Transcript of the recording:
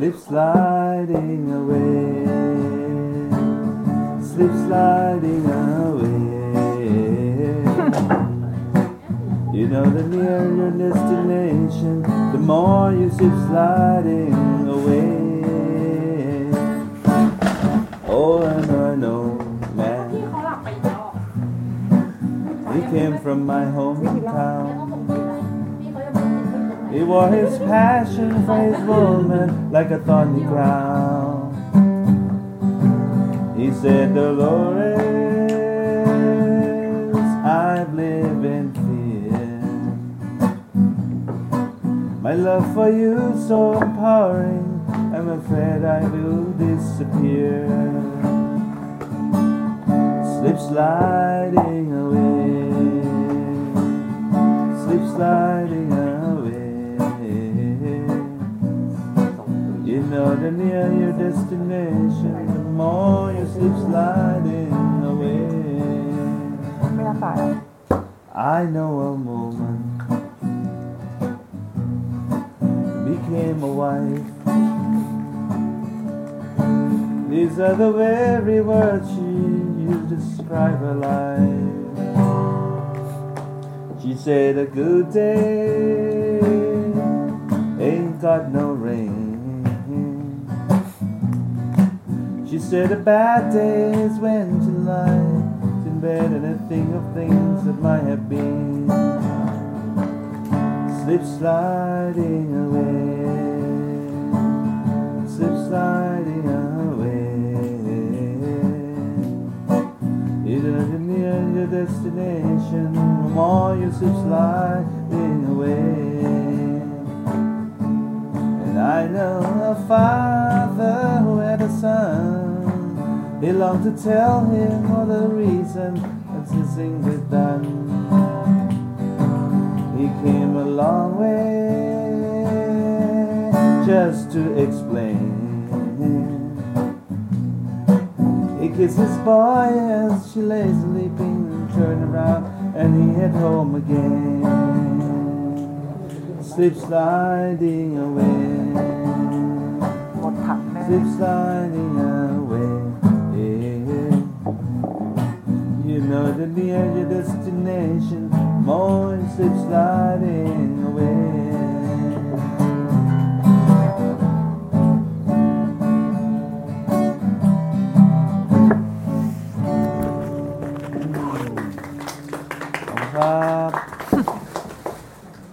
Slip sliding away. Slip sliding away. you know the nearer your destination, the more you slip sliding away. Oh, I'm I know, man. He came from my hometown. He wore his passion for his woman like a thorny crown. He said, Dolores, I've lived in fear. My love for you so empowering. I'm afraid I will disappear. Slip sliding away, know the nearer your destination, the more you slip sliding away. I know a woman became a wife. These are the very words she used to describe her life. She said, A good day ain't got no She said, A bad day is when she lies in bed and a think of things that might have been. Slip sliding away, slip sliding away. Don't near your destination, the more you slip sliding away. And I know a father a son. He longed to tell him all the reason that his things were done. He came a long way just to explain. He kissed his boy as she lay sleeping and turned around and he head home again. Slip sliding away slip sliding away. Yeah. You know that the edge of destination, more slip sliding.